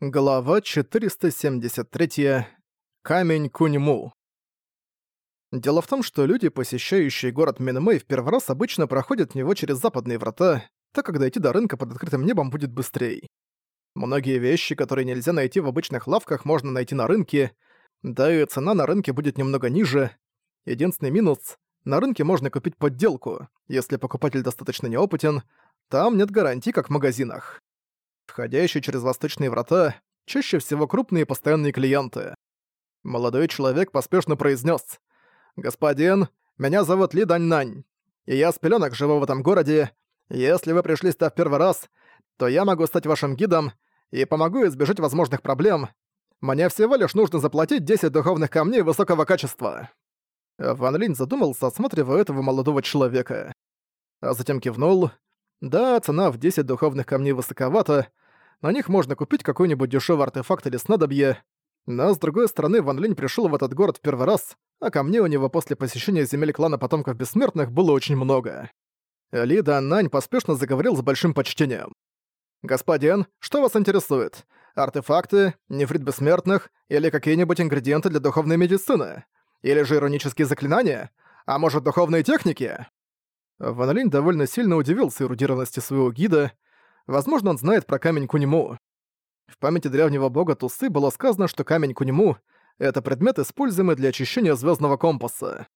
Глава 473. Камень Куньму. Дело в том, что люди, посещающие город Минмэй в первый раз, обычно проходят в него через западные врата, так как дойти до рынка под открытым небом будет быстрее. Многие вещи, которые нельзя найти в обычных лавках, можно найти на рынке, да и цена на рынке будет немного ниже. Единственный минус — на рынке можно купить подделку, если покупатель достаточно неопытен, там нет гарантий, как в магазинах. Входящие через восточные врата чаще всего крупные постоянные клиенты. Молодой человек поспешно произнес: «Господин, меня зовут Ли Даньнань, и я с пеленок живу в этом городе. Если вы пришли сюда в первый раз, то я могу стать вашим гидом и помогу избежать возможных проблем. Мне всего лишь нужно заплатить 10 духовных камней высокого качества». Ван Линь задумался, осматривая этого молодого человека. А затем кивнул. Да, цена в 10 духовных камней высоковата, на них можно купить какой-нибудь дешевый артефакт или снадобье, но с другой стороны Ван Линь пришел в этот город в первый раз, а камней у него после посещения земель клана потомков бессмертных было очень много. Ли Нань поспешно заговорил с большим почтением. «Господин, что вас интересует? Артефакты, нефрит бессмертных или какие-нибудь ингредиенты для духовной медицины? Или же иронические заклинания? А может, духовные техники?» Ван Линь довольно сильно удивился эрудированности своего гида. Возможно, он знает про камень Куньму. В памяти древнего бога Тусы было сказано, что камень Куньму — это предмет, используемый для очищения звездного компаса.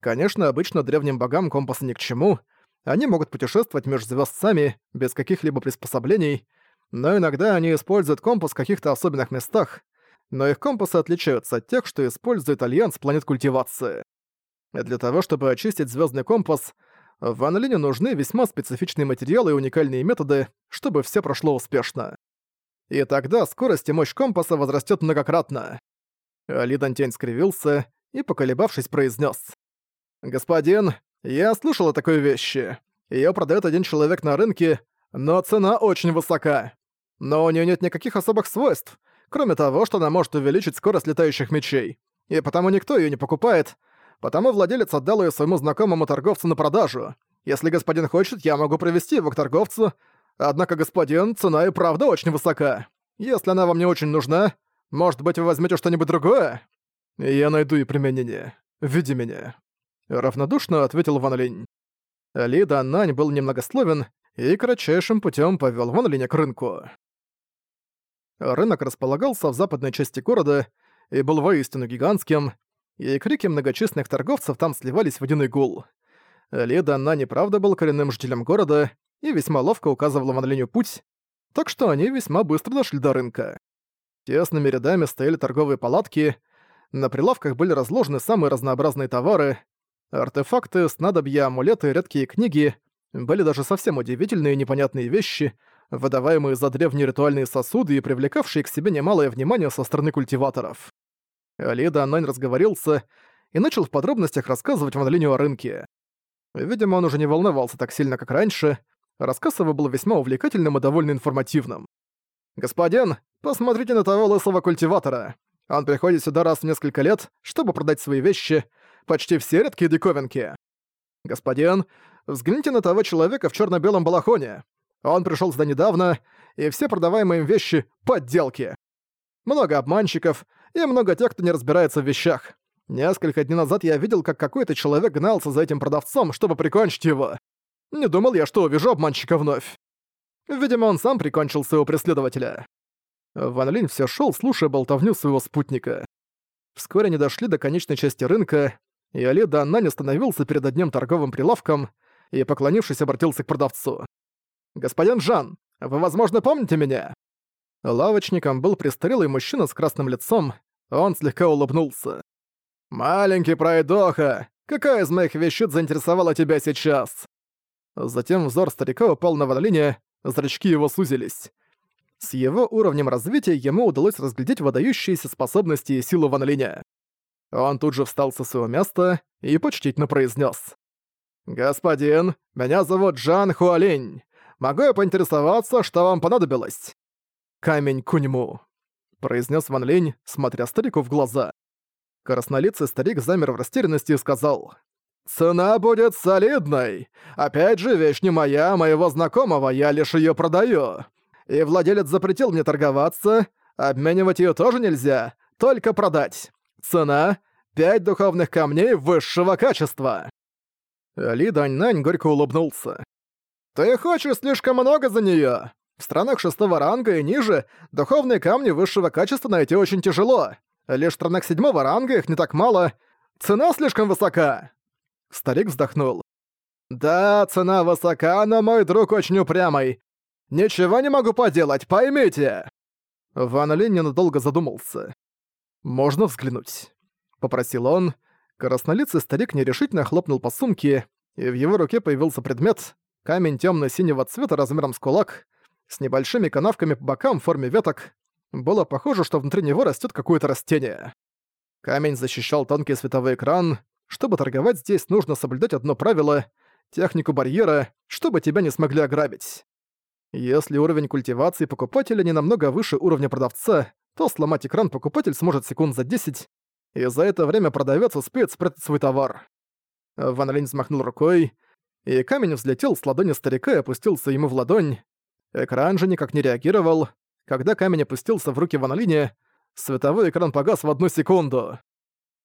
Конечно, обычно древним богам компасы ни к чему, они могут путешествовать между звезд сами, без каких-либо приспособлений, но иногда они используют компас в каких-то особенных местах, но их компасы отличаются от тех, что использует Альянс планет культивации. Для того, чтобы очистить звездный компас — в Анлине нужны весьма специфичные материалы и уникальные методы, чтобы все прошло успешно. И тогда скорость и мощь компаса возрастет многократно. Ли Дантянь скривился и, поколебавшись, произнес: «Господин, я слышал о такой вещи. Её продает один человек на рынке, но цена очень высока. Но у нее нет никаких особых свойств, кроме того, что она может увеличить скорость летающих мечей. И потому никто ее не покупает, Потому владелец отдал ее своему знакомому торговцу на продажу. Если господин хочет, я могу провести его к торговцу. Однако, господин, цена и правда очень высока. Если она вам не очень нужна, может быть, вы возьмете что-нибудь другое? Я найду и применение. Веди меня. Равнодушно ответил Ван Линь. Ли Нань был немногословен и кратчайшим путем повел Ван Линя к рынку. Рынок располагался в западной части города и был воистину гигантским, и крики многочисленных торговцев там сливались в один гул. Лида Анна неправда был коренным жителем города и весьма ловко указывала Ван Линю путь, так что они весьма быстро дошли до рынка. Тесными рядами стояли торговые палатки, на прилавках были разложены самые разнообразные товары, артефакты, снадобья, амулеты, редкие книги, были даже совсем удивительные и непонятные вещи, выдаваемые за древние ритуальные сосуды и привлекавшие к себе немалое внимание со стороны культиваторов. Лида Аннань разговорился и начал в подробностях рассказывать Ван Линю о рынке. Видимо, он уже не волновался так сильно, как раньше. Рассказ его был весьма увлекательным и довольно информативным. «Господин, посмотрите на того лысого культиватора. Он приходит сюда раз в несколько лет, чтобы продать свои вещи, почти все редкие диковинки. Господин, взгляните на того человека в черно белом балахоне. Он пришел сюда недавно, и все продаваемые им вещи — подделки. Много обманщиков и много тех, кто не разбирается в вещах. Несколько дней назад я видел, как какой-то человек гнался за этим продавцом, чтобы прикончить его. Не думал я, что увижу обманщика вновь. Видимо, он сам прикончил своего преследователя. Ван Линь всё шёл, слушая болтовню своего спутника. Вскоре они дошли до конечной части рынка, и Али Даннань остановился перед одним торговым прилавком и, поклонившись, обратился к продавцу. «Господин Жан, вы, возможно, помните меня?» Лавочником был престарелый мужчина с красным лицом, он слегка улыбнулся. «Маленький пройдоха, какая из моих вещиц заинтересовала тебя сейчас?» Затем взор старика упал на Ванолине, зрачки его сузились. С его уровнем развития ему удалось разглядеть выдающиеся способности и силу Ванолиня. Он тут же встал со своего места и почтительно произнес: «Господин, меня зовут Джан Хуалинь. Могу я поинтересоваться, что вам понадобилось?» Камень Куньму», — произнес Ван Линь, смотря старику в глаза. Краснолицый старик замер в растерянности и сказал, «Цена будет солидной. Опять же, вещь не моя, а моего знакомого, я лишь ее продаю. И владелец запретил мне торговаться, обменивать ее тоже нельзя, только продать. Цена — пять духовных камней высшего качества!» Ли Даньнань горько улыбнулся. «Ты хочешь слишком много за нее? В странах шестого ранга и ниже духовные камни высшего качества найти очень тяжело. Лишь в странах седьмого ранга их не так мало. Цена слишком высока!» Старик вздохнул. «Да, цена высока, но мой друг очень упрямый. Ничего не могу поделать, поймите!» Ван Линь ненадолго задумался. «Можно взглянуть?» — попросил он. Краснолицый старик нерешительно хлопнул по сумке, и в его руке появился предмет — камень темно синего цвета размером с кулак, с небольшими канавками по бокам в форме веток. Было похоже, что внутри него растет какое-то растение. Камень защищал тонкий световой экран. Чтобы торговать здесь, нужно соблюдать одно правило — технику барьера, чтобы тебя не смогли ограбить. Если уровень культивации покупателя не намного выше уровня продавца, то сломать экран покупатель сможет секунд за 10, и за это время продавец успеет спрятать свой товар. Ван Линь взмахнул рукой, и камень взлетел с ладони старика и опустился ему в ладонь. Экран же никак не реагировал. Когда камень опустился в руки Ван Линя, световой экран погас в одну секунду.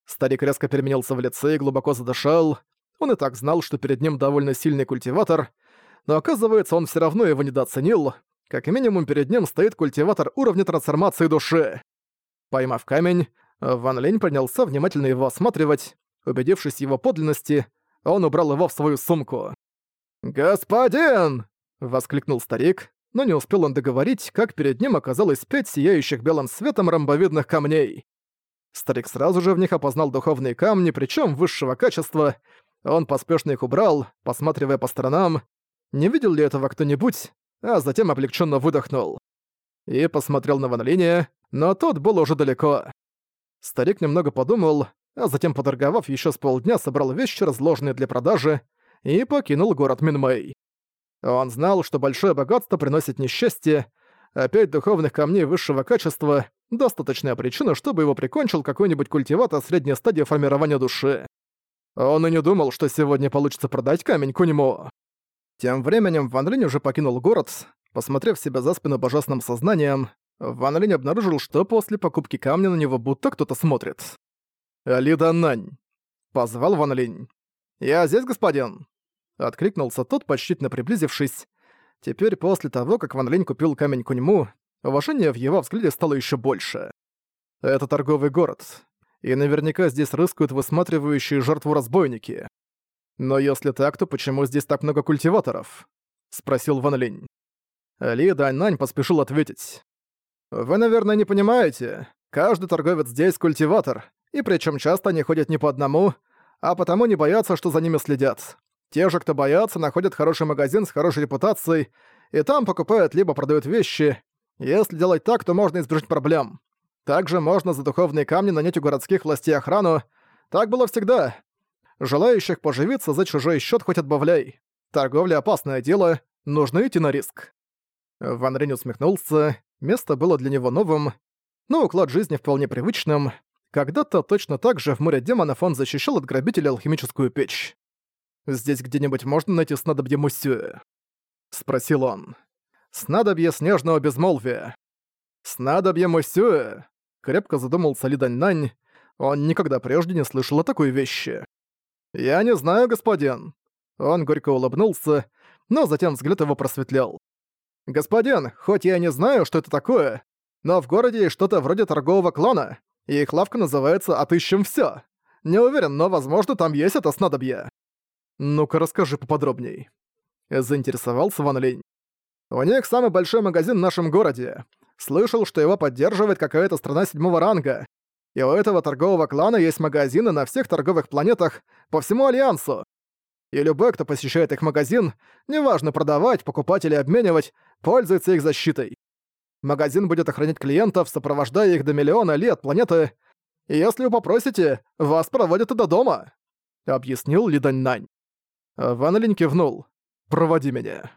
Старик резко переменился в лице и глубоко задышал. Он и так знал, что перед ним довольно сильный культиватор, но оказывается, он все равно его недооценил. Как минимум перед ним стоит культиватор уровня трансформации души. Поймав камень, Ван Лень принялся внимательно его осматривать. Убедившись в его подлинности, он убрал его в свою сумку. «Господин!» — воскликнул старик, но не успел он договорить, как перед ним оказалось пять сияющих белым светом ромбовидных камней. Старик сразу же в них опознал духовные камни, причем высшего качества. Он поспешно их убрал, посматривая по сторонам, не видел ли этого кто-нибудь, а затем облегченно выдохнул. И посмотрел на Ван Линя, но тот был уже далеко. Старик немного подумал, а затем, поторговав еще с полдня, собрал вещи, разложенные для продажи, и покинул город Минмэй. Он знал, что большое богатство приносит несчастье, а пять духовных камней высшего качества — достаточная причина, чтобы его прикончил какой-нибудь культиватор средней стадии формирования души. Он и не думал, что сегодня получится продать камень Куньмо. Тем временем Ван Линь уже покинул город. Посмотрев себя за спину божественным сознанием, Ван Линь обнаружил, что после покупки камня на него будто кто-то смотрит. «Лида Нань!» — позвал Ван Линь. «Я здесь, господин!» — откликнулся тот, почтительно приблизившись. Теперь, после того, как Ван Линь купил камень Куньму, уважение в его взгляде стало еще больше. Это торговый город, и наверняка здесь рыскают высматривающие жертву разбойники. «Но если так, то почему здесь так много культиваторов?» — спросил Ван Линь. Ли Даньнань поспешил ответить. «Вы, наверное, не понимаете. Каждый торговец здесь культиватор, и причем часто они ходят не по одному, а потому не боятся, что за ними следят. Те же, кто боятся, находят хороший магазин с хорошей репутацией, и там покупают либо продают вещи. Если делать так, то можно избежать проблем. Также можно за духовные камни нанять у городских властей охрану. Так было всегда. Желающих поживиться за чужой счет хоть отбавляй. Торговля — опасное дело, нужно идти на риск. Ван Рень усмехнулся, место было для него новым, но уклад жизни вполне привычным. Когда-то точно так же в море демонов он защищал от грабителя алхимическую печь. «Здесь где-нибудь можно найти снадобье Мусюэ?» — спросил он. «Снадобье снежного безмолвия». «Снадобье Мусюэ?» — крепко задумался Ли Нань. Он никогда прежде не слышал о такой вещи. «Я не знаю, господин». Он горько улыбнулся, но затем взгляд его просветлял. «Господин, хоть я не знаю, что это такое, но в городе есть что-то вроде торгового клана, и их лавка называется «Отыщем всё». Не уверен, но, возможно, там есть это снадобье». «Ну-ка, расскажи поподробней». Заинтересовался Ван Линь. «У них самый большой магазин в нашем городе. Слышал, что его поддерживает какая-то страна седьмого ранга и у этого торгового клана есть магазины на всех торговых планетах по всему Альянсу. И любой, кто посещает их магазин, неважно продавать, покупать или обменивать, пользуется их защитой. Магазин будет охранять клиентов, сопровождая их до миллиона лет планеты, и если вы попросите, вас проводят и до дома», — объяснил Ли Даньнань. Ван Линь кивнул. «Проводи меня».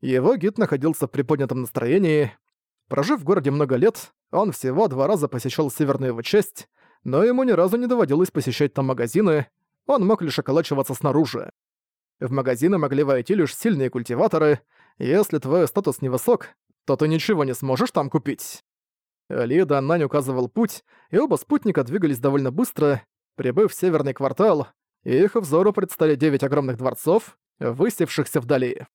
Его гид находился в приподнятом настроении. Прожив в городе много лет, он всего два раза посещал северную его часть, но ему ни разу не доводилось посещать там магазины, он мог лишь околачиваться снаружи. В магазины могли войти лишь сильные культиваторы, если твой статус невысок, то ты ничего не сможешь там купить». Ли Даннань указывал путь, и оба спутника двигались довольно быстро, прибыв в северный квартал, и их взору предстали девять огромных дворцов, высевшихся вдали.